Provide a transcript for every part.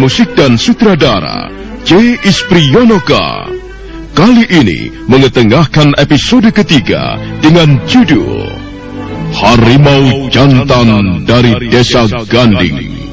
Musik dan sutradara C. Ispriyonoka. Kali ini mengetengahkan episode ketiga dengan judul Harimau Jantan dari Desa Ganding.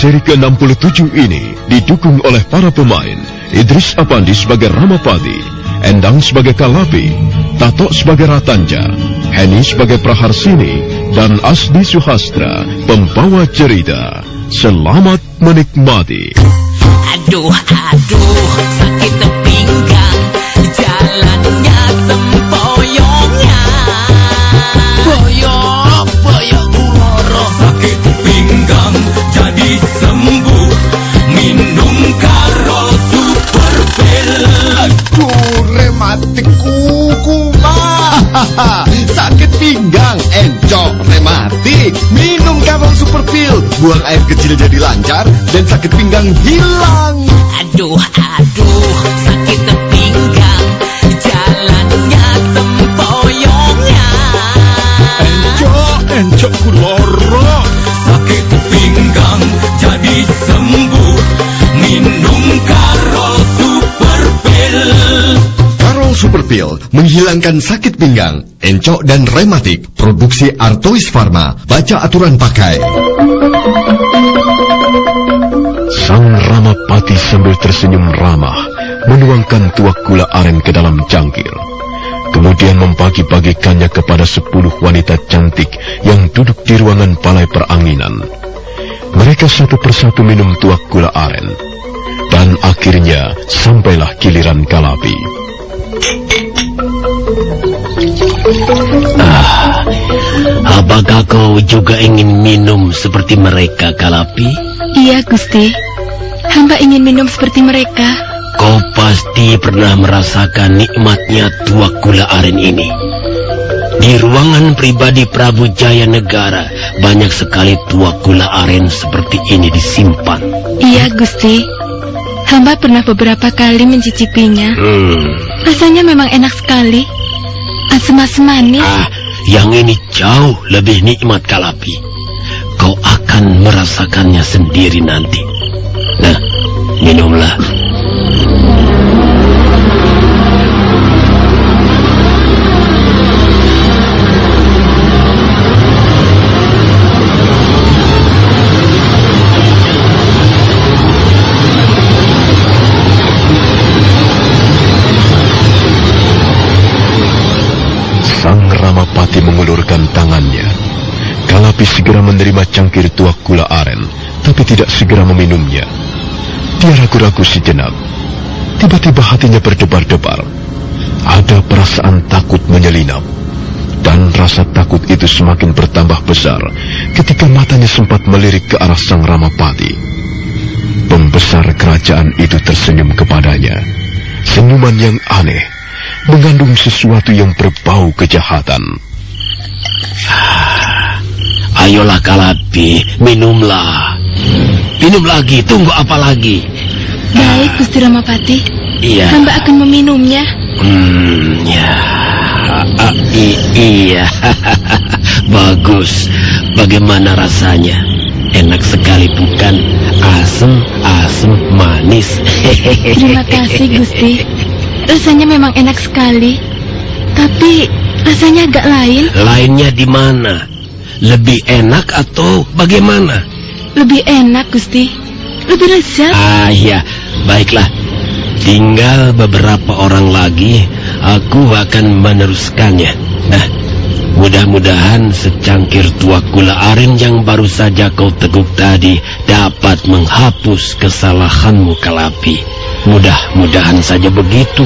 Seri ke-67 ini didukung oleh para pemain Idris Apandi sebagai Ramapati, Endang sebagai Kalapi, Tato sebagai Ratanja, Heni sebagai Praharsini, dan Asdi Suhastra, pembawa cerita. Selamat menikmati. Aduh, aduh, sakit Sakit pinggang, encok, rematik. Minum Karol Super Pill. Buang air kecil jadi lancar dan sakit pinggang hilang. Aduh, aduh, sakit pinggang, jalannya sempoyongnya. Encok, encok kuloro. Pill menghilangkan sakit pinggang, encok dan rematik. Produksi Artois Pharma. Baca aturan pakai. Sang Ramapati sambil tersenyum ramah menuangkan tuak gula aren ke dalam cangkir. Kemudian membagi-bagikannya kepada sepuluh wanita cantik yang duduk di ruangan palai peranginan. Mereka satu persatu minum tuak gula aren. Dan akhirnya sampailah giliran Kalapi. Apakah kau juga ingin minum seperti mereka, Kalapi? Iya, Gusti. Hamba ingin minum seperti mereka. Kau pasti pernah merasakan nikmatnya tuak gula aren ini. Di ruangan pribadi Prabu Jaya Negara, banyak sekali tuak gula aren seperti ini disimpan. Iya, Gusti. Hamba pernah beberapa kali mencicipinya. Hmm. Rasanya memang enak sekali. Asem-asem manis. Ah, yang ini jauh lebih nikmat, Kalapi. Kau akan merasakannya sendiri nanti. Nah, minumlah. Kalapi segera menerima cangkir tuak gula aren, tapi tidak segera meminumnya. Dia ragu-ragu sejenak. Tiba-tiba hatinya berdebar-debar. Ada perasaan takut menyelinap. Dan rasa takut itu semakin bertambah besar ketika matanya sempat melirik ke arah sang Ramapati. Pembesar kerajaan itu tersenyum kepadanya. Senyuman yang aneh, mengandung sesuatu yang berbau kejahatan. Ayolah Kalapi, minumlah. Minum lagi, tunggu apa lagi? Baik, Gusti Ramapati. Iya. Hamba akan meminumnya. Hmm, ya. Ah, i- iya. Bagus. Bagaimana rasanya? Enak sekali bukan? Asem, asem, manis. Terima kasih, Gusti. Rasanya memang enak sekali. Tapi rasanya agak lain. Lainnya di mana? Lebih enak atau bagaimana? Lebih enak, Gusti. Lebih lezat. Ah, ya. Baiklah. Tinggal beberapa orang lagi, aku akan meneruskannya. Nah, mudah-mudahan secangkir tuak gula aren yang baru saja kau teguk tadi dapat menghapus kesalahanmu, Kalapi. Mudah-mudahan saja begitu.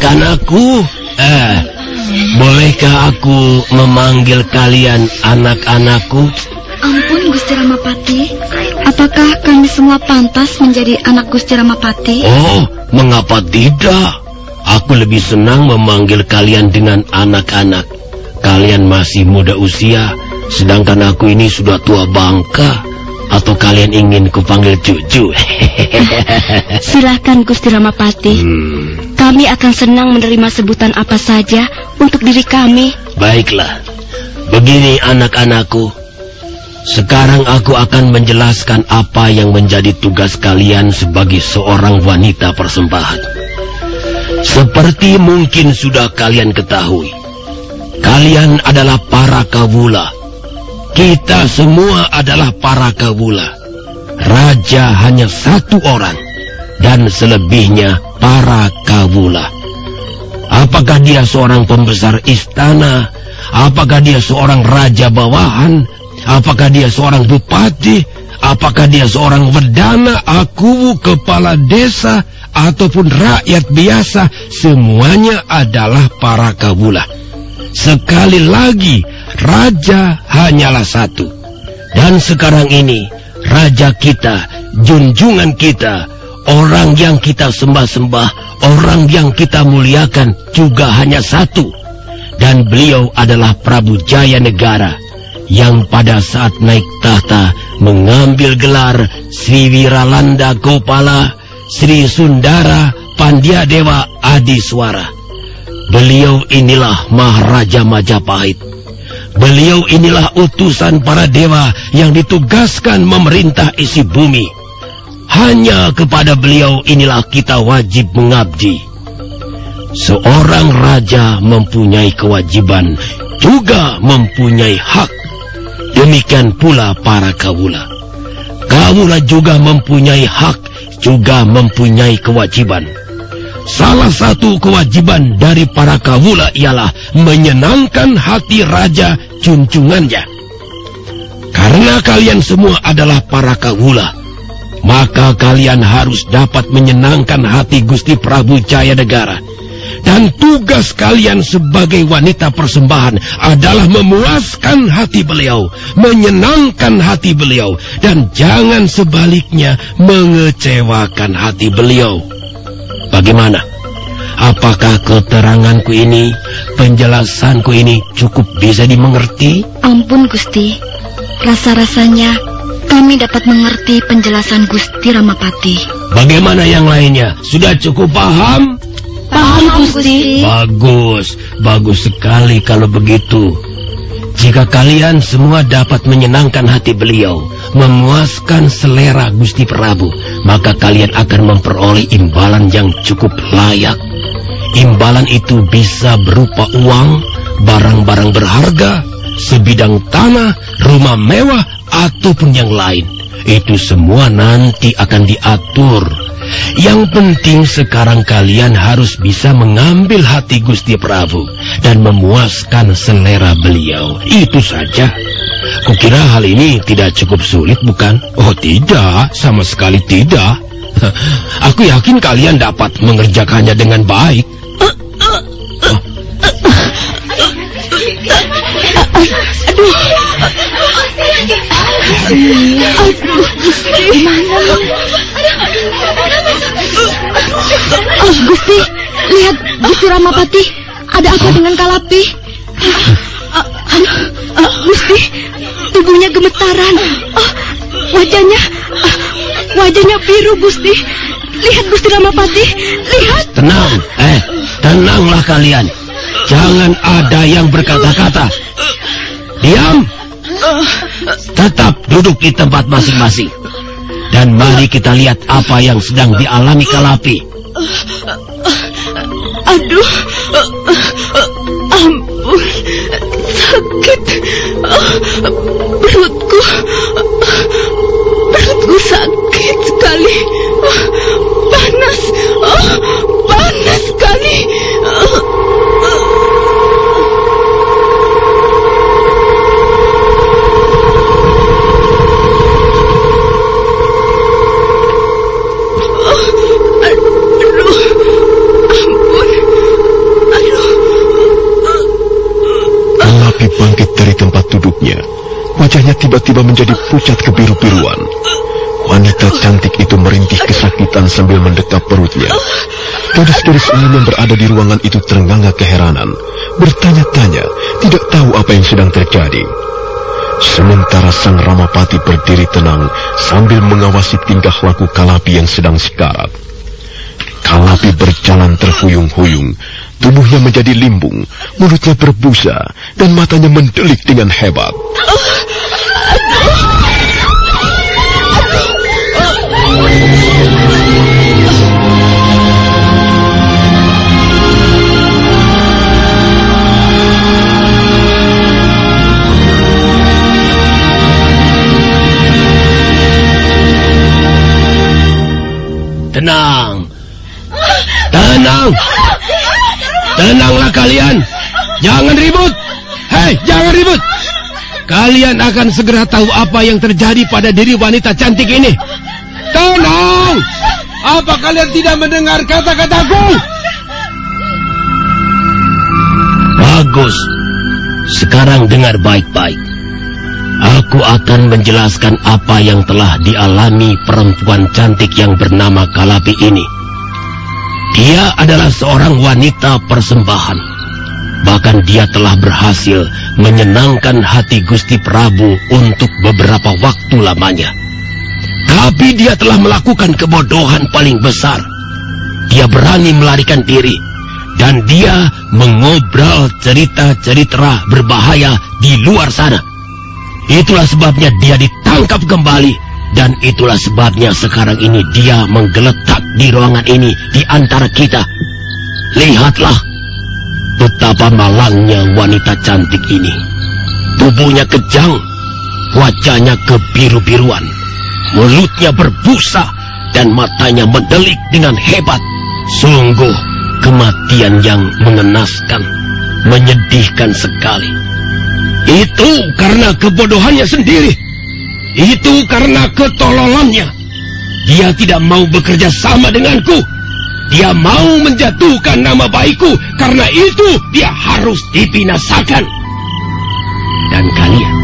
Anak-anakku, eh, bolehkah aku memanggil kalian anak-anakku? Ampun Gusti Ramapati, apakah kami semua pantas menjadi anak Gusti Ramapati? Oh, mengapa tidak? Aku lebih senang memanggil kalian dengan anak-anak. Kalian masih muda usia, sedangkan aku ini sudah tua bangka. Atau kalian ingin kupanggil cucu? Silahkan Gusti Ramapati. hmm, Kami akan senang menerima sebutan apa saja untuk diri kami. baiklah. Begini anak-anakku. Sekarang aku akan menjelaskan apa yang menjadi tugas kalian sebagai seorang wanita persembahan. Seperti mungkin sudah kalian ketahui, kalian adalah para kawula. Kita semua adalah para kawula. Raja hanya satu orang, dan selebihnya para kawula. Apakah dia seorang pembesar istana? Apakah dia seorang raja bawahan? Apakah dia seorang bupati? Apakah dia seorang wedana, aku kepala desa, ataupun rakyat biasa? Semuanya adalah para kawula. Sekali lagi, raja hanyalah satu. Dan sekarang ini, raja kita, junjungan kita, orang yang kita sembah-sembah, orang yang kita muliakan juga hanya satu. Dan beliau adalah Prabu Jaya Negara yang pada saat naik tahta mengambil gelar Sri Wiralanda Gopala, Sri Sundara Pandya-dewa Adiswara. Beliau inilah Maharaja Majapahit. Beliau inilah utusan para dewa yang ditugaskan memerintah isi bumi. Hanya kepada beliau inilah kita wajib mengabdi. Seorang raja mempunyai kewajiban, juga mempunyai hak. Demikian pula para kawula. Kawula juga mempunyai hak, juga mempunyai kewajiban. Salah satu kewajiban dari para kawula ialah menyenangkan hati raja junjungannya. Karena kalian semua adalah para kawula, maka kalian harus dapat menyenangkan hati Gusti Prabu Jaya Negara. Dan tugas kalian sebagai wanita persembahan adalah memuaskan hati beliau, menyenangkan hati beliau, dan jangan sebaliknya mengecewakan hati beliau. Bagaimana? Apakah keteranganku ini, penjelasanku ini cukup bisa dimengerti? Ampun Gusti, rasa-rasanya kami dapat mengerti penjelasan Gusti Ramapati. Bagaimana yang lainnya? Sudah cukup paham? Paham Gusti. Bagus, bagus sekali kalau begitu. Jika kalian semua dapat menyenangkan hati beliau, memuaskan selera Gusti Prabu, maka kalian akan memperoleh imbalan yang cukup layak. Imbalan itu bisa berupa uang, barang-barang berharga, sebidang tanah, rumah mewah, ataupun yang lain. Itu semua nanti akan diatur. Yang penting sekarang kalian harus bisa mengambil hati Gusti Prabu dan memuaskan selera beliau. Itu saja. Kukira hal ini tidak cukup sulit, bukan? Oh tidak, sama sekali tidak. Aku yakin kalian dapat mengerjakannya dengan baik. Oh, Gusti, lihat Gusti Ramapati. Ada apa dengan Kalapi? Aduh, Gusti, tubuhnya gemetaran. Oh, wajahnya, ah, wajahnya biru, Gusti. Lihat Gusti Ramapati, lihat. Tenang, eh, tenanglah kalian. Jangan ada yang berkata-kata. Diam. Tetap duduk di tempat masing-masing. Dan mari kita lihat apa yang sedang dialami Kalapi. Aduh, ampun, sakit. Perutku, perutku sakit sekali. Panas, panas sekali. Perutnya, wajahnya tiba-tiba menjadi pucat kebiru-biruan. Wanita cantik itu merintih kesakitan sambil mendekap perutnya. Gadis-gadis lain yang berada di ruangan itu terengah keheranan, bertanya-tanya, tidak tahu apa yang sedang terjadi. Sementara sang Ramapati berdiri tenang sambil mengawasi tingkah laku Kalapi yang sedang sekarat. Kalapi berjalan terhuyung-huyung, tubuhnya menjadi limbung, mulutnya berbusa, dan matanya mendelik dengan hebat. Tenang. Tenang. Tenanglah kalian. Jangan ribut. Hei, jangan ribut. Kalian akan segera tahu apa yang terjadi pada diri wanita cantik ini. Tenang. Apa kalian tidak mendengar kata-kataku? Bagus. Sekarang dengar baik-baik. Aku akan menjelaskan apa yang telah dialami perempuan cantik yang bernama Kalapi ini. Dia adalah seorang wanita persembahan. Bahkan dia telah berhasil menyenangkan hati Gusti Prabu untuk beberapa waktu lamanya. Tapi dia telah melakukan kebodohan paling besar. Dia berani melarikan diri. Dan dia mengobrol cerita-cerita berbahaya di luar sana. Itulah sebabnya dia ditangkap kembali. Dan itulah sebabnya sekarang ini dia menggeletak di ruangan ini di antara kita. Lihatlah betapa malangnya wanita cantik ini. Tubuhnya kejang, wajahnya kebiru-biruan, mulutnya berbusa, dan matanya mendelik dengan hebat. Sungguh kematian yang mengenaskan, menyedihkan sekali. Itu karena kebodohannya sendiri. Itu karena ketololannya. Dia tidak mau bekerja sama denganku. Dia mau menjatuhkan nama baikku. Karena itu dia harus dibinasakan. Dan kalian,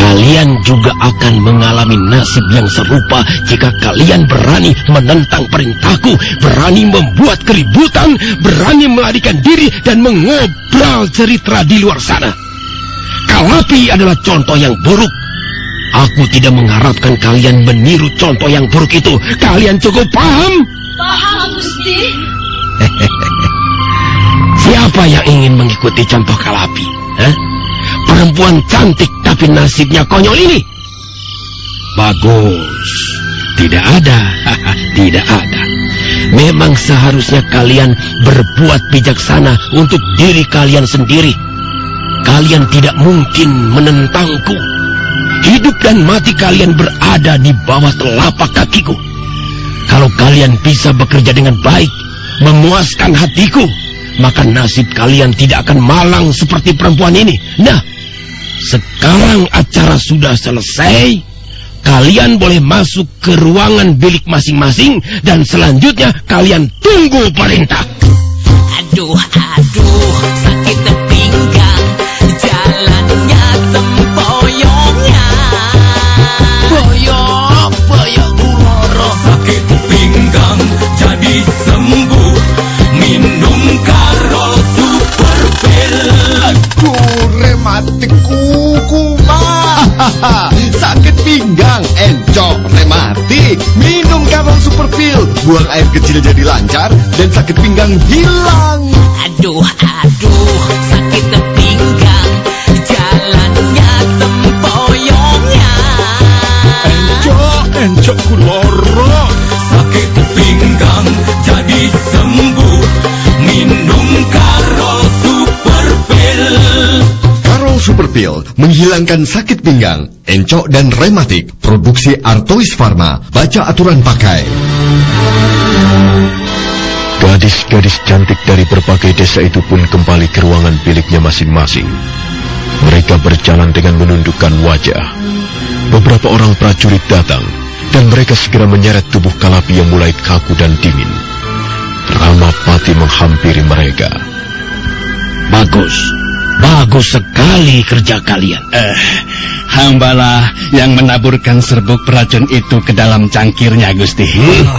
kalian juga akan mengalami nasib yang serupa jika kalian berani menentang perintahku, berani membuat keributan, berani melarikan diri dan mengobrol cerita di luar sana. Kalapi adalah contoh yang buruk. Aku tidak mengharapkan kalian meniru contoh yang buruk itu. Kalian cukup paham? Paham, Gusti. Siapa yang ingin mengikuti contoh Kalapi? Hah? Perempuan cantik tapi nasibnya konyol ini. Bagus. Tidak ada. Tidak ada. Memang seharusnya kalian berbuat bijaksana untuk diri kalian sendiri. Kalian tidak mungkin menentangku. Hidup dan mati kalian berada di bawah telapak kakiku. Kalau kalian bisa bekerja dengan baik, memuaskan hatiku, maka nasib kalian tidak akan malang seperti perempuan ini. Nah, sekarang acara sudah selesai. Kalian boleh masuk ke ruangan bilik masing-masing dan selanjutnya kalian tunggu perintah. Aduh, aduh, sakit rematik kuku mah Sakit pinggang, encok, rematik Minum Super Pill Buang air kecil jadi lancar Dan sakit pinggang hilang. Aduh, aduh, sakit Pill menghilangkan sakit pinggang, encok dan rematik. Produksi Artois Pharma. Baca aturan pakai. Gadis-gadis cantik dari berbagai desa itu pun kembali ke ruangan biliknya masing-masing. Mereka berjalan dengan menundukkan wajah. Beberapa orang prajurit datang, dan mereka segera menyeret tubuh Kalapi yang mulai kaku dan dingin. Ramapati menghampiri mereka. Bagus. Bagus sekali kerja kalian. Eh, hambalah yang menaburkan serbuk beracun itu ke dalam cangkirnya, Gusti.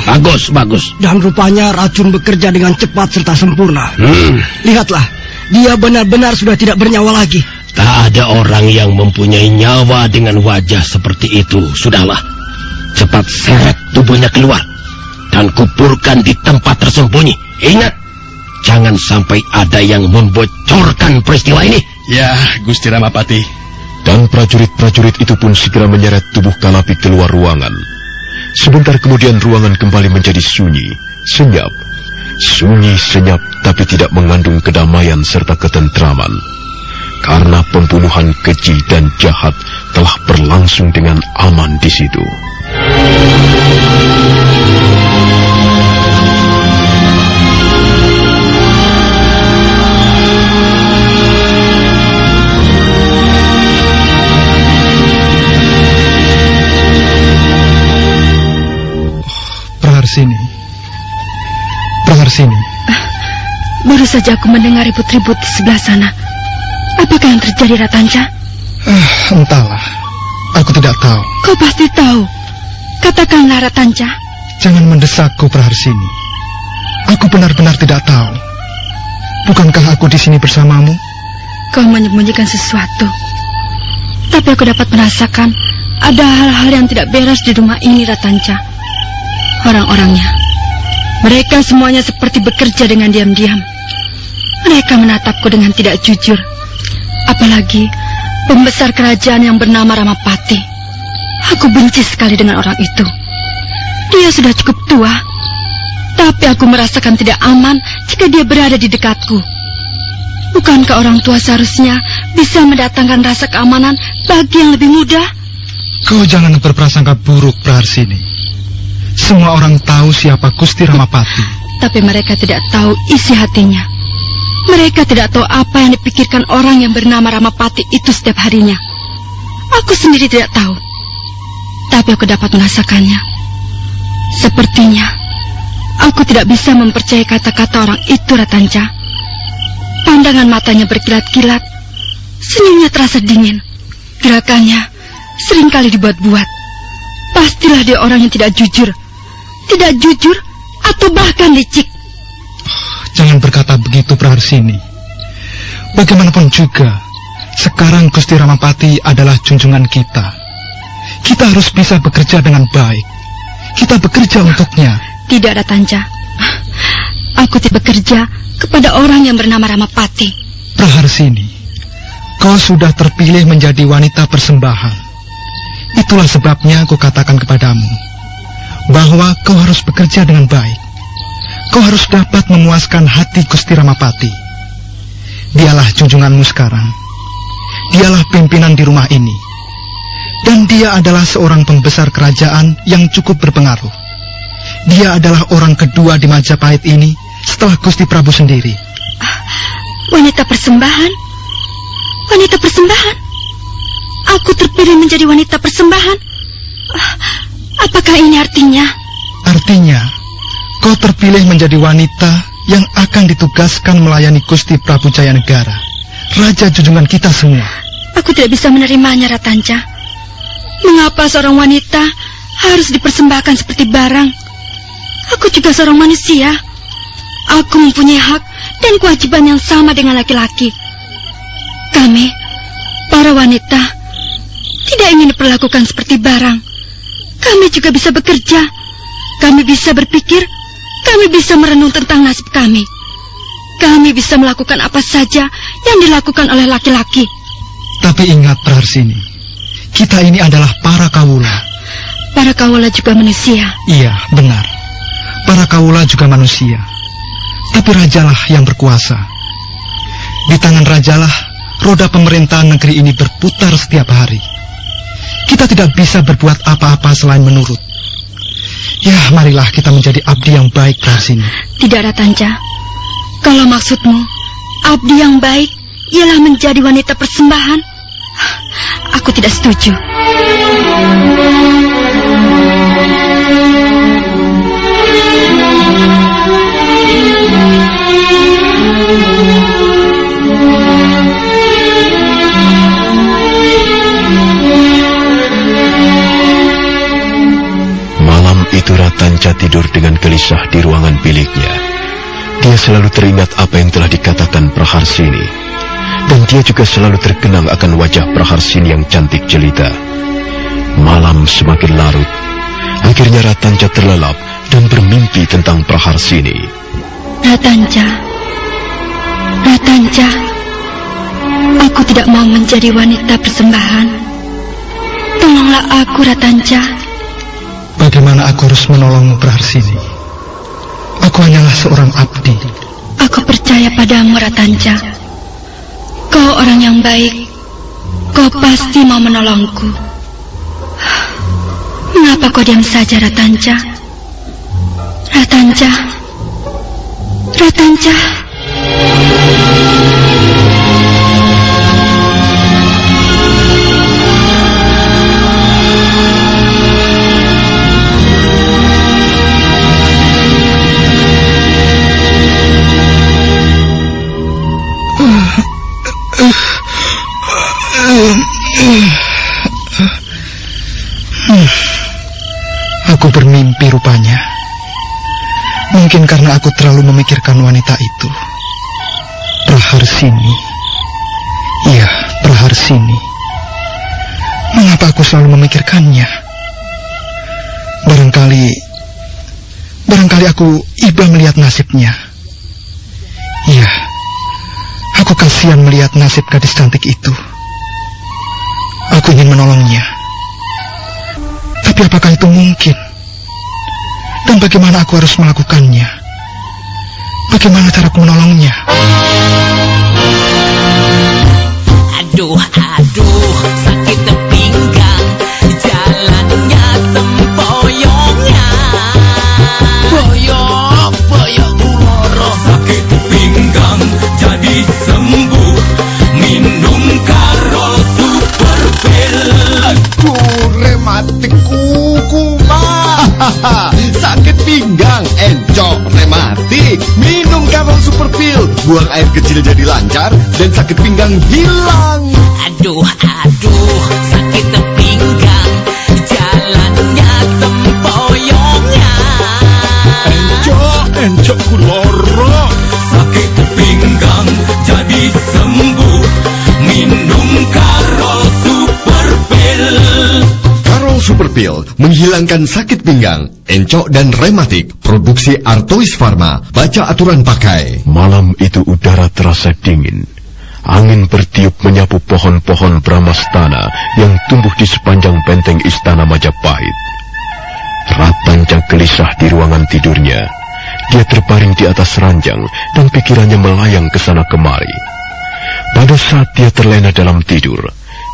Bagus, bagus. Dan rupanya racun bekerja dengan cepat serta sempurna. Hmm, Lihatlah, dia benar-benar sudah tidak bernyawa lagi. tak ada orang yang mempunyai nyawa dengan wajah seperti itu. Sudahlah, cepat seret tubuhnya keluar dan kuburkan di tempat tersembunyi. Ingat, jangan sampai ada yang membocorkan peristiwa ini. Ya, Gusti Ramapati. Dan prajurit-prajurit itu pun segera menyeret tubuh Kalapi keluar ruangan. Sebentar kemudian ruangan kembali menjadi sunyi, senyap. Sunyi senyap tapi tidak mengandung kedamaian serta ketentraman. Karena pembunuhan keji dan jahat telah berlangsung dengan aman di situ. Praharsini. Praharsini. Baru saja aku mendengar ribut-ribut di sebelah sana. Apakah yang terjadi, Ratanca? Ah, entahlah. Aku tidak tahu. Kau pasti tahu. Katakanlah, Ratanca. Jangan mendesakku, Praharsini. Aku benar-benar tidak tahu. Bukankah aku di sini bersamamu? Kau menyembunyikan sesuatu. Tapi aku dapat merasakan ada hal-hal yang tidak beres di rumah ini, Ratanca. Orang-orangnya. Mereka semuanya seperti bekerja dengan diam-diam. Mereka menatapku dengan tidak jujur. Apalagi pembesar kerajaan yang bernama Ramapati. Aku benci sekali dengan orang itu. Dia sudah cukup tua. Tapi aku merasakan tidak aman jika dia berada di dekatku. Bukankah orang tua seharusnya bisa mendatangkan rasa keamanan bagi yang lebih muda? Kau jangan berprasangka buruk, Praharsini. Semua orang tahu siapa Gusti Ramapati. Tapi mereka tidak tahu isi hatinya. Mereka tidak tahu apa yang dipikirkan orang yang bernama Ramapati itu setiap harinya. Aku sendiri tidak tahu. Tapi aku dapat merasakannya. Sepertinya aku tidak bisa mempercayai kata-kata orang itu, Ratanca. Pandangan matanya berkilat-kilat. Senyumnya terasa dingin. Gerakannya sering kali dibuat-buat. Pastilah dia orang yang tidak jujur. Tidak jujur atau bahkan licik. Jangan berkata begitu, Praharsini. Bagaimanapun juga, sekarang Gusti Ramapati adalah junjungan kita. Kita harus bisa bekerja dengan baik. Kita bekerja untuknya. Tidak ada Tanja. Aku tidak bekerja kepada orang yang bernama Ramapati. Praharsini, kau sudah terpilih menjadi wanita persembahan. Itulah sebabnya aku katakan kepadamu bahwa kau harus bekerja dengan baik. Kau harus dapat memuaskan hati Gusti Ramapati. Dialah junjunganmu sekarang. Dialah pimpinan di rumah ini. Dan dia adalah seorang pembesar kerajaan yang cukup berpengaruh. Dia adalah orang kedua di Majapahit ini setelah Gusti Prabu sendiri. Wanita persembahan? Wanita persembahan? Aku terpilih menjadi wanita persembahan? Ah, Apakah ini artinya? Artinya, kau terpilih menjadi wanita yang akan ditugaskan melayani Gusti Prabu Jayanegara, Raja junjungan kita semua. Aku tidak bisa menerimanya, Ratanca. Mengapa seorang wanita harus dipersembahkan seperti barang? Aku juga seorang manusia. Aku mempunyai hak dan kewajiban yang sama dengan laki-laki. Kami, para wanita, tidak ingin diperlakukan seperti barang. Kami juga bisa bekerja. Kami bisa berpikir. Kami bisa merenung tentang nasib kami. Kami bisa melakukan apa saja yang dilakukan oleh laki-laki. Tapi ingat Praharsini, kita ini adalah para kawula. Para kawula juga manusia. Iya, benar. Para kawula juga manusia. Tapi rajalah yang berkuasa. Di tangan rajalah roda pemerintahan negeri ini berputar setiap hari. Kita tidak bisa berbuat apa-apa selain menurut. Ya, marilah kita menjadi abdi yang baik, Praharsini. Tidak ada Tanja. Kalau maksudmu, abdi yang baik ialah menjadi wanita persembahan. Aku tidak setuju. Tidur dengan gelisah di ruangan biliknya. Dia selalu teringat apa yang telah dikatakan Praharsini. Dan dia juga selalu terkenang akan wajah Praharsini yang cantik jelita. Malam semakin larut. Akhirnya Ratanca terlelap dan bermimpi tentang Praharsini. Ratanca. Ratanca. Aku tidak mau menjadi wanita persembahan. Tolonglah aku, Ratanca. Bagaimana aku harus menolongmu Praharsini? Aku hanyalah seorang abdi. Aku percaya padamu, Ratanca. Kau orang yang baik. Kau pasti mau menolongku. Mengapa kau diam saja, Ratanca? Ratanca. Ratanca. Aku bermimpi rupanya. Mungkin karena aku terlalu memikirkan wanita itu. Praharsini. Iya, Praharsini. Mengapa aku selalu memikirkannya? Barangkali barangkali aku iba melihat nasibnya. Iya. Aku kasihan melihat nasib gadis cantik itu. Aku ingin menolongnya. Tapi apakah itu mungkin? Dan bagaimana aku harus melakukannya? Bagaimana caraku menolongnya? Aduh, aduh, sakit pinggang Jalannya sempoyongnya Boyok, boyok loro Sakit pinggang jadi sembuh Aduh, rematik kuku mah. Sakit pinggang, encok, rematik. Minum Karol Super Pill. Buang air kecil jadi lancar dan sakit pinggang hilang. Aduh, aduh, sakit pinggang Karol Super Pill menghilangkan sakit pinggang, encok dan rematik. Produksi Artois Pharma. Baca aturan pakai. Malam itu udara terasa dingin. Angin bertiup menyapu pohon-pohon Brahmastana yang tumbuh di sepanjang benteng istana Majapahit. Ratanca gelisah di ruangan tidurnya. Dia terbaring di atas ranjang dan pikirannya melayang ke sana kemari. Pada saat dia terlena dalam tidur,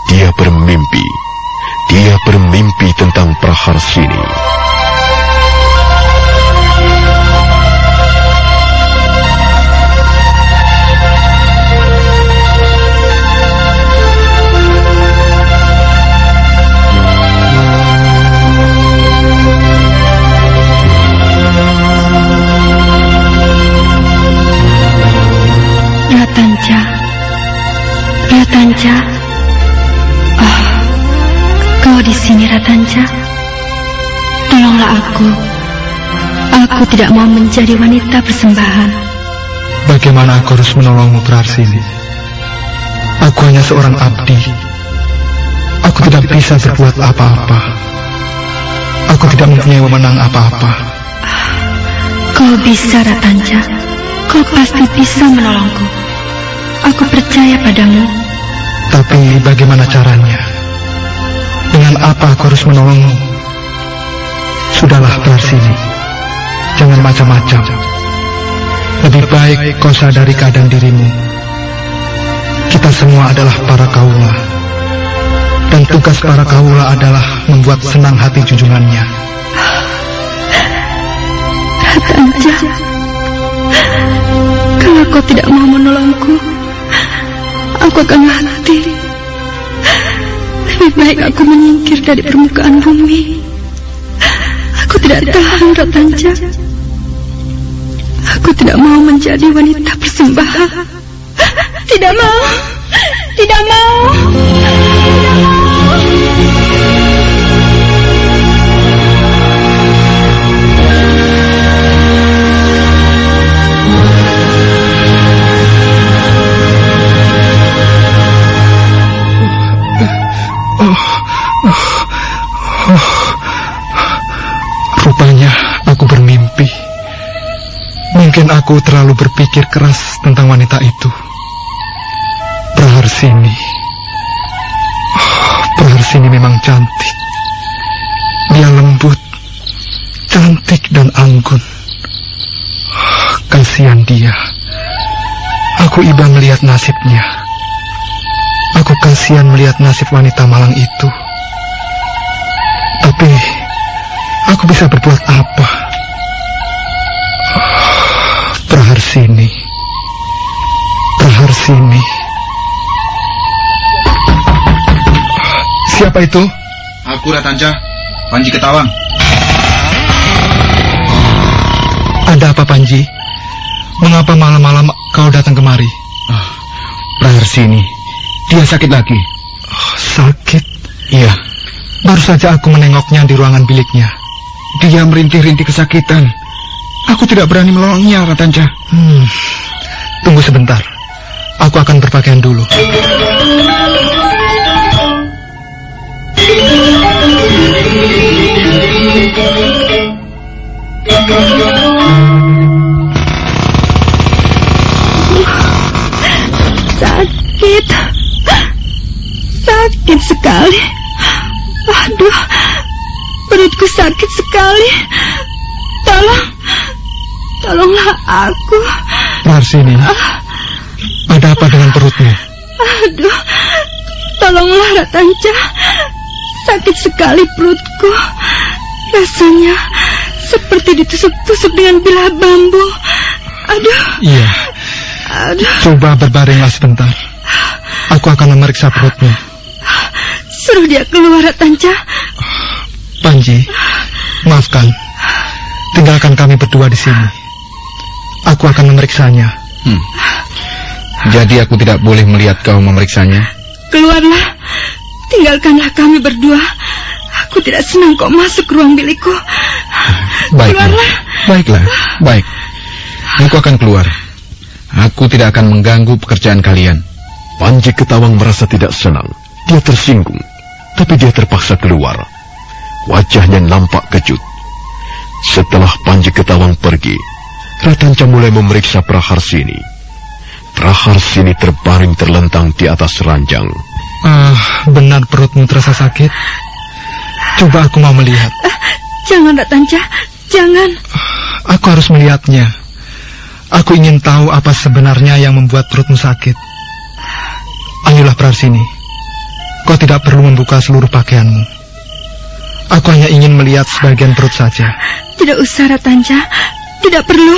dia bermimpi. Dia bermimpi tentang Praharsini. Ratanca. Kau di sini Ratanca. Tolonglah aku. Aku tidak mau menjadi wanita persembahan. Bagaimana aku harus menolongmu Praharsini? Aku hanya seorang abdi. Aku tidak bisa berbuat apa-apa. Aku tidak mempunyai wewenang apa-apa. Kau bisa Ratanca. Kau pasti bisa menolongku. Aku percaya padamu. Tapi bagaimana caranya? Dengan apa aku harus menolongmu? Sudahlah Praharsini. Jangan macam-macam. Lebih baik kau sadari keadaan dirimu. Kita semua adalah para kaula. Dan tugas para kaula adalah membuat senang hati junjungannya. Ratanca. Kalau kau tidak mau menolongku, aku akan mati. Lebih baik aku menyingkir dari permukaan bumi. Aku tidak tahan, Ratanca. Aku tidak mau menjadi wanita persembahan. Tidak mau. Tidak mau. Tidak mau. Mungkin aku terlalu berpikir keras tentang wanita itu. Praharsini. Oh, Praharsini memang cantik. Dia lembut, cantik dan anggun. Oh, kasihan dia. Aku iba melihat nasibnya. Aku kasihan melihat nasib wanita malang itu. Tapi aku bisa berbuat apa? Praharsini. Siapa itu? Aku Ratanca, Panji Ketawang. Ada apa Panji? Mengapa malam-malam kau datang kemari? Oh, Praharsini, dia sakit lagi. Oh, sakit? Iya. Baru saja aku menengoknya di ruangan biliknya. Dia merintih-rintih kesakitan. Aku tidak berani menolongnya, Ratanca. Hmm. Tunggu sebentar. Aku akan berpakaian dulu. Sakit. Sakit sekali. Aduh, perutku sakit sekali. Tolong, tolonglah aku. Praharsini, ada apa dengan perutmu? Aduh, tolonglah Ratanca. Sakit sekali perutku. Rasanya seperti ditusuk-tusuk dengan bilah bambu. Aduh, Iya, aduh. coba berbaringlah sebentar. Aku akan memeriksa perutmu. Suruh dia keluar Ratanca. Panji, maafkan. Tinggalkan kami berdua di sini. Aku akan memeriksanya. Hmm. Jadi aku tidak boleh melihat kau memeriksanya? Keluarlah. Tinggalkanlah kami berdua. Aku tidak senang kau masuk ruang bilikku. Baiklah. Keluarlah. Baiklah. Baik. Aku akan keluar. Aku tidak akan mengganggu pekerjaan kalian. Panji Ketawang merasa tidak senang. Dia tersinggung, tapi dia terpaksa keluar. Wajahnya nampak kejut. Setelah Panji Ketawang pergi, Ratanca mulai memeriksa Praharsini. Praharsini terbaring terlentang di atas ranjang. Ah, benar perutmu terasa sakit? Coba aku mau melihat. Jangan Ratanca. Jangan. Aku harus melihatnya. Aku ingin tahu apa sebenarnya yang membuat perutmu sakit. Ayolah Praharsini. Kau tidak perlu membuka seluruh pakaianmu. Aku hanya ingin melihat sebagian perut saja. Tidak usah Ratanca. Tidak perlu.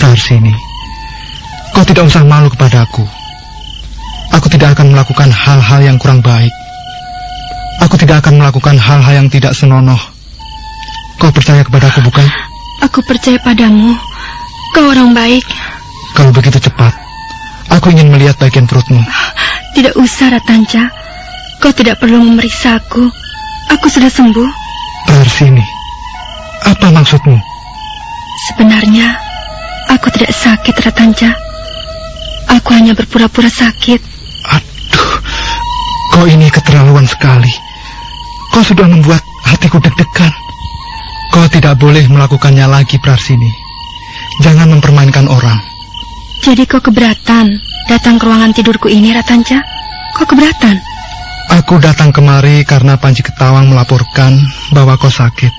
Praharsini, kau tidak usah malu kepadaku. Aku tidak akan melakukan hal-hal yang kurang baik. Aku tidak akan melakukan hal-hal yang tidak senonoh. Kau percaya kepadaku bukan? Aku percaya padamu. Kau orang baik. Kalau begitu cepat, aku ingin melihat bagian perutmu. Tidak usah Ratanca. Kau tidak perlu memeriksa aku. Aku sudah sembuh. Praharsini, apa maksudmu? Sebenarnya, aku tidak sakit Ratanca. Aku hanya berpura-pura sakit. Aduh, kau ini keterlaluan sekali. Kau sudah membuat hatiku deg-degan. Kau tidak boleh melakukannya lagi, Praharsini. Jangan mempermainkan orang. Jadi kau keberatan datang ke ruangan tidurku ini, Ratanca? Kau keberatan? Aku datang kemari karena Panji Ketawang melaporkan bahwa kau sakit.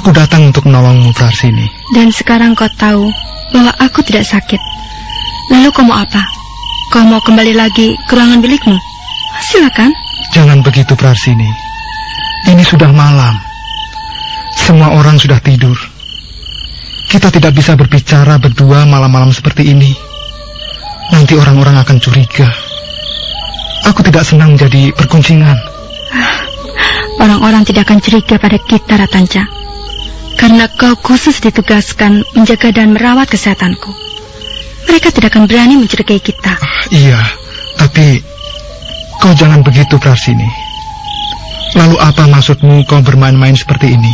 Aku datang untuk menolongmu, Praharsini. Dan sekarang kau tahu bahwa aku tidak sakit. Lalu kau mau apa? Kau mau kembali lagi ke ruangan bilikmu? Silakan. Jangan begitu, Praharsini. Ini sudah malam. Semua orang sudah tidur. Kita tidak bisa berbicara berdua malam-malam seperti ini. Nanti orang-orang akan curiga. Aku tidak senang menjadi perkuncingan. Orang-orang tidak akan curiga pada kita, Ratanca. Karena kau khusus ditugaskan menjaga dan merawat kesehatanku. Mereka tidak akan berani mencurigai kita. Iya, tapi kau jangan begitu, Prarsini. Lalu apa maksudmu kau bermain-main seperti ini?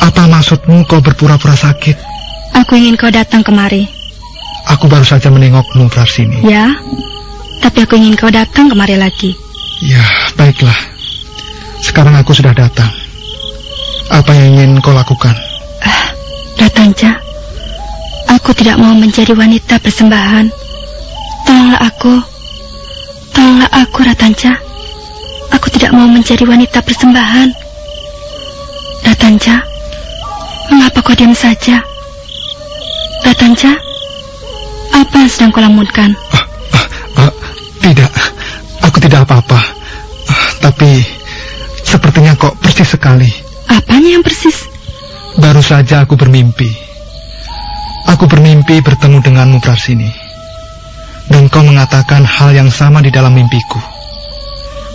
Apa maksudmu kau berpura-pura sakit? Aku ingin kau datang kemari. Aku baru saja menengokmu, Prarsini. Ya, tapi aku ingin kau datang kemari lagi. Ya, baiklah. Sekarang aku sudah datang. Apa yang ingin kau lakukan? Ratanja, aku tidak mau menjadi wanita persembahan. Tolonglah aku. Tolonglah aku, Ratanja. Aku tidak mau menjadi wanita persembahan. Ratanja, mengapa kau diam saja? Ratanja, apa yang sedang kau lamunkan? Ah, tidak, aku tidak apa-apa. Ah, tapi sepertinya kok persis sekali. Apanya yang persis? Baru saja aku bermimpi. Aku bermimpi bertemu denganmu Prasini. Dan kau mengatakan hal yang sama di dalam mimpiku.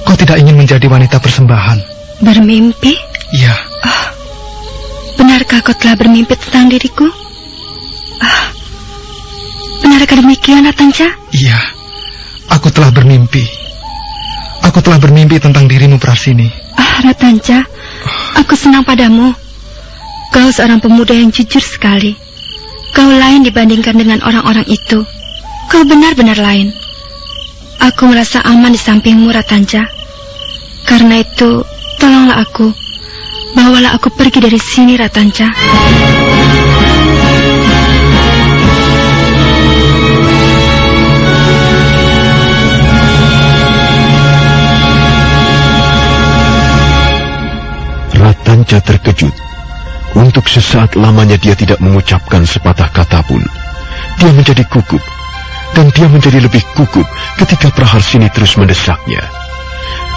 Kau tidak ingin menjadi wanita persembahan. Bermimpi? Iya, Benarkah kau telah bermimpi tentang diriku? Ah, benarkah demikian, Ratanja? iya. Aku telah bermimpi. Aku telah bermimpi tentang dirimu Prasini. Ah, Ratanja, aku senang padamu. Kau seorang pemuda yang jujur sekali. Kau lain dibandingkan dengan orang-orang itu. Kau benar-benar lain. Aku merasa aman di sampingmu, Ratanja. Karena itu, tolonglah aku. Bawalah aku pergi dari sini, Ratanja. Ratanca terkejut. Untuk sesaat lamanya dia tidak mengucapkan sepatah kata pun. Dia menjadi gugup. Dan dia menjadi lebih gugup ketika Praharsini terus mendesaknya.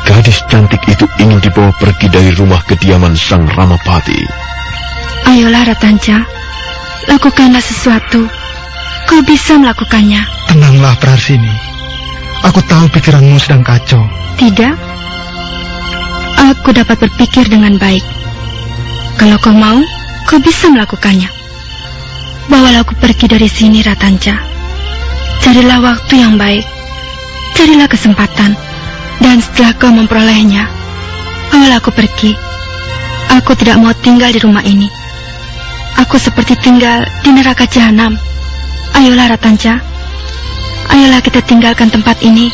Gadis cantik itu ingin dibawa pergi dari rumah kediaman Sang Ramapati. Ayolah, Ratanja. Lakukanlah sesuatu. Kau bisa melakukannya. Tenanglah Prasini. Aku tahu pikiranmu sedang kacau. Tidak. Aku dapat berpikir dengan baik. Kalau kau mau, kau bisa melakukannya. Bawalah aku pergi dari sini, Ratanja. Carilah waktu yang baik. Carilah kesempatan. Dan setelah kau memperolehnya, bawalah aku pergi. Aku tidak mau tinggal di rumah ini. Aku seperti tinggal di neraka jahanam. Ayolah, Ratanja. Ayolah kita tinggalkan tempat ini.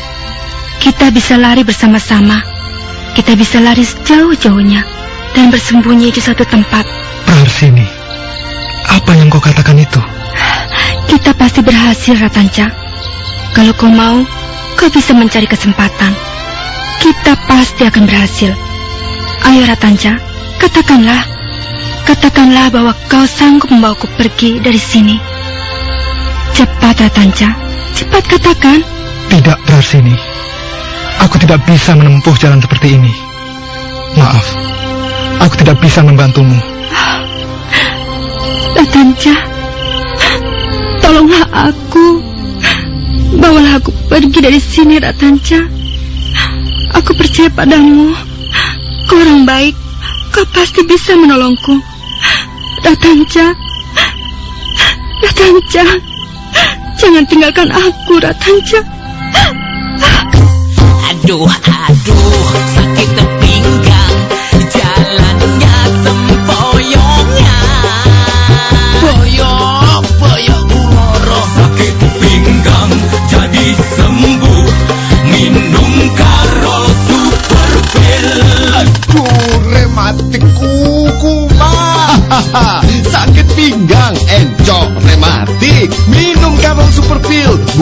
Kita bisa lari bersama-sama. Kita bisa lari sejauh-jauhnya dan bersembunyi di suatu tempat. Praharsini, apa yang kau katakan itu? Kita pasti berhasil, Ratanca. Kalau kau mau, kau bisa mencari kesempatan. Kita pasti akan berhasil. Ayo, Ratanca, katakanlah. Katakanlah bahwa kau sanggup membawaku pergi dari sini. Cepat, Ratanca. Cepat katakan. Tidak, Praharsini. Aku tidak bisa menempuh jalan seperti ini. Maaf, aku tidak bisa membantumu. Ratanca, tolonglah aku. Bawalah aku pergi dari sini, Ratanca. Aku percaya padamu. Kau orang baik. Kau pasti bisa menolongku. Ratanca. Ratanca. Jangan tinggalkan aku, Ratanca. Aduh, aduh,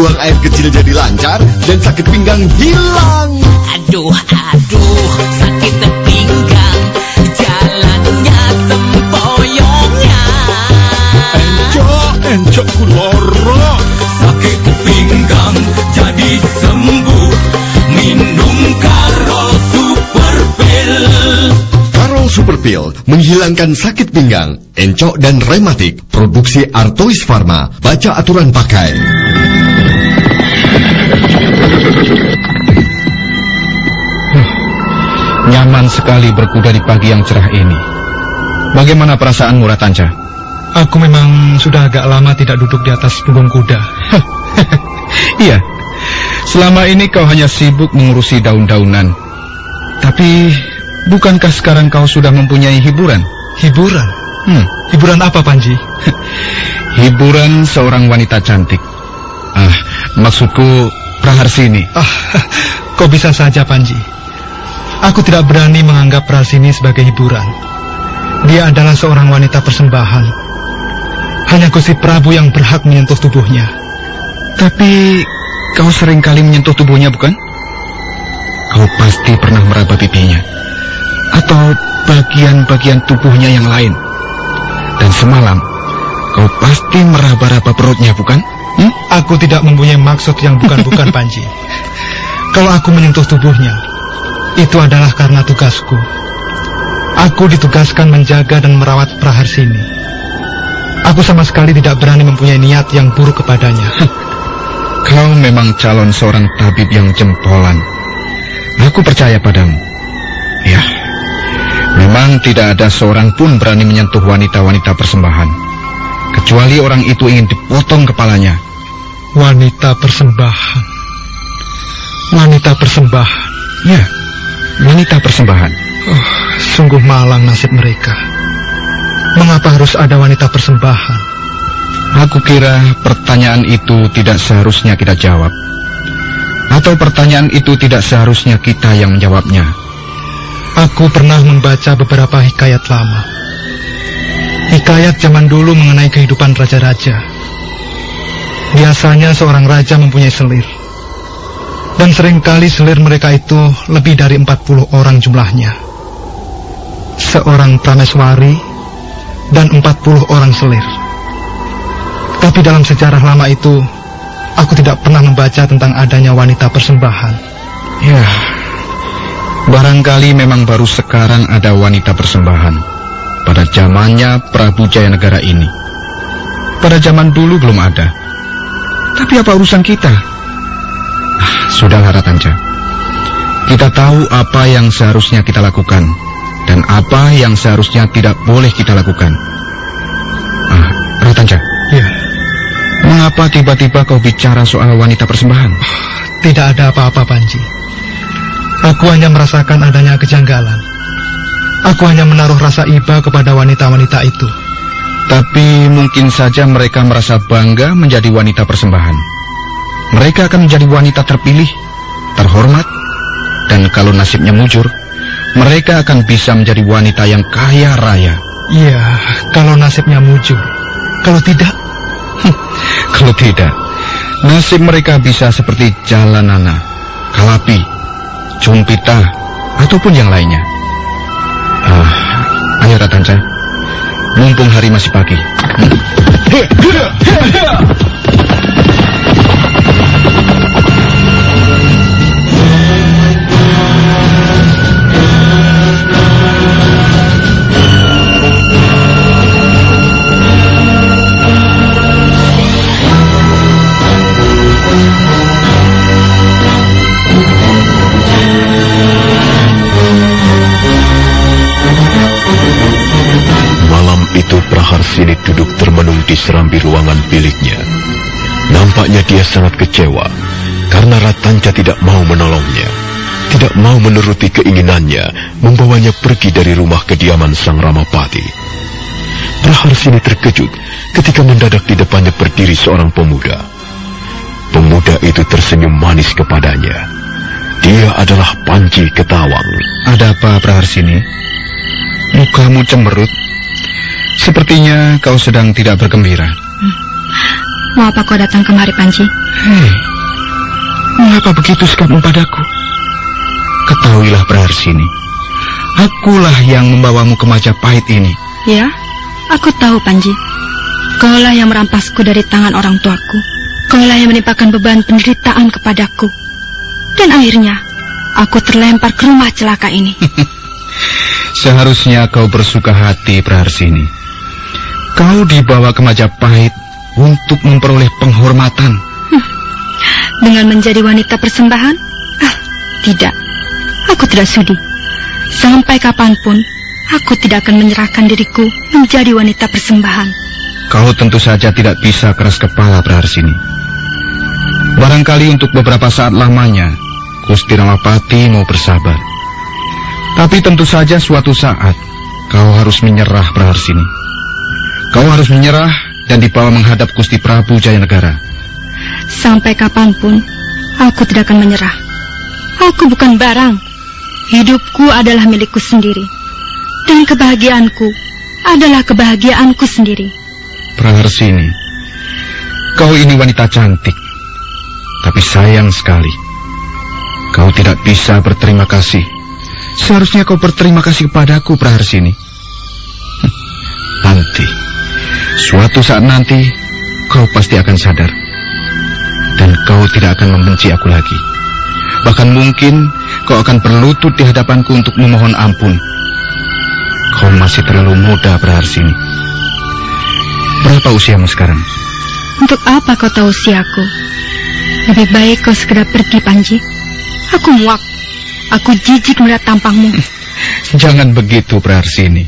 Buang air kecil jadi lancar dan sakit pinggang hilang. Aduh, aduh, sakit pinggang Jalannya sempoyongan Encok, encok kuloro. Sakit pinggang jadi sembuh Minum karo super pil Karol Super Pill menghilangkan sakit pinggang, encok dan rematik. Produksi Artois Pharma. Baca aturan pakai. Nyaman sekali berkuda di pagi yang cerah ini. Bagaimana perasaanmu, Ratanca? Aku memang sudah agak lama tidak duduk di atas punggung kuda. Iya, selama ini kau hanya sibuk mengurusi daun-daunan. Tapi, bukankah sekarang kau sudah mempunyai hiburan? Hiburan? Hmm, Hiburan apa, Panji? hiburan seorang wanita cantik. Ah, maksudku Praharsini. Ah, kok bisa saja, Panji? Aku tidak berani menganggap Prasini sebagai hiburan. Dia adalah seorang wanita persembahan. Hanya Gusti Prabu yang berhak menyentuh tubuhnya. Tapi kau sering kali menyentuh tubuhnya, bukan? Kau pasti pernah meraba pipinya. Atau bagian-bagian tubuhnya yang lain. Dan semalam, kau pasti meraba-raba perutnya, bukan? Hmm? Aku tidak mempunyai maksud yang bukan-bukan, Panji. Kalau aku menyentuh tubuhnya, itu adalah karena tugasku. Aku ditugaskan menjaga dan merawat Praharsini. Aku sama sekali tidak berani mempunyai niat yang buruk kepadanya. Kau memang calon seorang tabib yang jempolan. Aku percaya padamu. Ya, memang tidak ada seorang pun berani menyentuh wanita-wanita persembahan. Kecuali orang itu ingin dipotong kepalanya. Wanita persembahan. Wanita persembahan. Ya, wanita persembahan. Oh, sungguh malang nasib mereka. Mengapa harus ada wanita persembahan? Aku kira pertanyaan itu tidak seharusnya kita jawab. Atau pertanyaan itu tidak seharusnya kita yang menjawabnya. Aku pernah membaca beberapa hikayat lama. Hikayat zaman dulu mengenai kehidupan raja-raja. Biasanya seorang raja mempunyai selir. Dan sering kali selir mereka itu lebih dari 40 orang jumlahnya seorang prameswari dan 40 orang selir. Tapi dalam sejarah lama itu, aku tidak pernah membaca tentang adanya wanita persembahan. Ya, barangkali memang baru sekarang ada wanita persembahan. Pada zamannya Prabu Jayanegara ini. Pada zaman dulu belum ada. Tapi apa urusan kita? Ah, sudahlah Ratanja. Kita tahu apa yang seharusnya kita lakukan dan apa yang seharusnya tidak boleh kita lakukan. Ah, Ratanja. Ya. Mengapa tiba-tiba kau bicara soal wanita persembahan? Tidak ada apa-apa, Panji. Aku hanya merasakan adanya kejanggalan. Aku hanya menaruh rasa iba kepada wanita-wanita itu. Tapi mungkin saja mereka merasa bangga menjadi wanita persembahan. Mereka akan menjadi wanita terpilih, terhormat, dan kalau nasibnya mujur, mereka akan bisa menjadi wanita yang kaya raya. Iya, kalau nasibnya mujur. Kalau tidak, kalau tidak, nasib mereka bisa seperti Jalanana, Kalapi, Cumpita, ataupun yang lainnya. Ah, ayo Ratanca, mumpung hari masih pagi. Praharsini duduk termenung di serambi ruangan biliknya. Nampaknya dia sangat kecewa karena Ratanca tidak mau menolongnya, tidak mau menuruti keinginannya membawanya pergi dari rumah kediaman sang Ramapati. Praharsini terkejut ketika mendadak di depannya berdiri seorang pemuda. Pemuda itu tersenyum manis kepadanya. Dia adalah Panji Ketawang. Ada apa, Praharsini? Mukamu cemberut. Sepertinya kau sedang tidak bergembira. Hmm. Mau apa kau datang kemari, Panji? Hei, mengapa begitu sikapmu padaku? Ketahuilah Praharsini, akulah yang membawamu ke Majapahit ini. Ya, aku tahu, Panji. Kaulah yang merampasku dari tangan orang tuaku. Kaulah yang menimpakan beban penderitaan kepadaku. Dan akhirnya, aku terlempar ke rumah celaka ini. Seharusnya kau bersuka hati, Praharsini. Kau dibawa ke Majapahit untuk memperoleh penghormatan. Hmm. Dengan menjadi wanita persembahan? Ah, tidak. Aku tidak sudi. Sampai kapan pun, aku tidak akan menyerahkan diriku menjadi wanita persembahan. Kau tentu saja tidak bisa keras kepala Praharsini. Barangkali untuk beberapa saat lamanya, Gusti Ramapati mau bersabar. Tapi tentu saja suatu saat, kau harus menyerah Praharsini. Kau harus menyerah dan dibawa menghadap Gusti Prabu Jayanegara. Sampai kapan pun, aku tidak akan menyerah. Aku bukan barang. Hidupku adalah milikku sendiri. Dan kebahagiaanku adalah kebahagiaanku sendiri. Praharsini, kau ini wanita cantik, tapi sayang sekali. Kau tidak bisa berterima kasih. Seharusnya kau berterima kasih kepadaku, Praharsini. Nanti, suatu saat nanti, kau pasti akan sadar. Dan kau tidak akan membenci aku lagi. Bahkan mungkin kau akan berlutut di hadapanku untuk memohon ampun. Kau masih terlalu muda, Praharsini. Berapa usiamu sekarang? Untuk apa kau tahu usiaku? Lebih baik kau segera pergi, Panji. Aku muak. Aku jijik melihat tampangmu. Jangan begitu, Praharsini.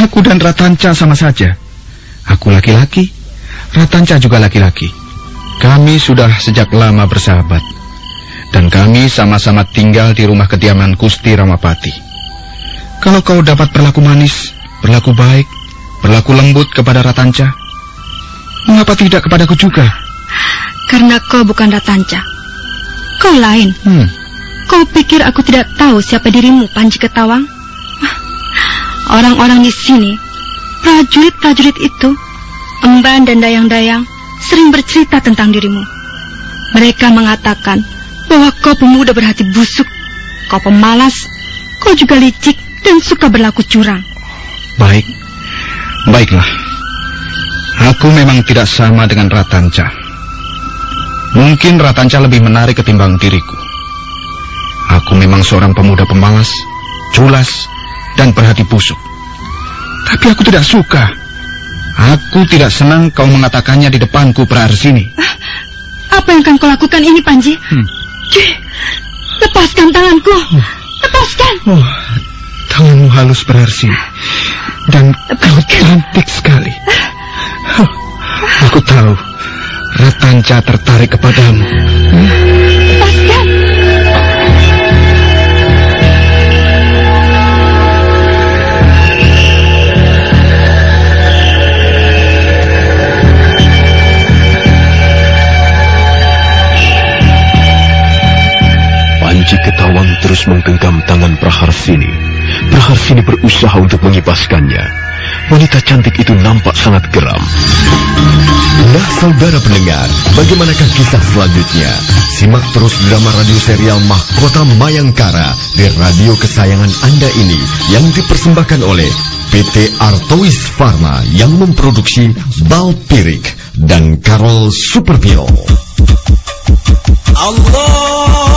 Aku dan Ratanca sama saja. Aku laki-laki, Ratanca juga laki-laki. Kami sudah sejak lama bersahabat. Dan kami sama-sama tinggal di rumah kediaman Gusti Ramapati. Kalau kau dapat berlaku manis, berlaku baik, berlaku lembut kepada Ratanca, mengapa tidak kepadaku juga? Karena kau bukan Ratanca. Kau lain. Hmm. Kau pikir aku tidak tahu siapa dirimu, Panji Ketawang? Orang-orang di sini, prajurit-prajurit itu, emban dan dayang-dayang, sering bercerita tentang dirimu. Mereka mengatakan bahwa kau pemuda berhati busuk, kau pemalas, kau juga licik dan suka berlaku curang. Baik, baiklah. Aku memang tidak sama dengan Ratanca. Mungkin Ratanca lebih menarik ketimbang diriku. Aku memang seorang pemuda pemalas, culas, dan berhati busuk. Tapi aku tidak suka. Aku tidak senang kau mengatakannya di depanku Praharsini. Apa yang akan kau lakukan ini, Panji? Hmm. Cih, lepaskan tanganku. Lepaskan. Oh, tanganmu halus Praharsini. Dan kau cantik sekali. Huh, Aku tahu Ratanca tertarik kepadamu. Hmm? Panji Ketawang terus menggenggam tangan Praharsini. Praharsini berusaha untuk mengibaskannya. Wanita cantik itu nampak sangat geram. Nah, saudara pendengar, bagaimanakah kisah selanjutnya? Simak terus drama radio serial Mahkota Mayangkara di radio kesayangan Anda ini yang dipersembahkan oleh PT Artois Pharma yang memproduksi Balpirik dan Karol Superpil. Allah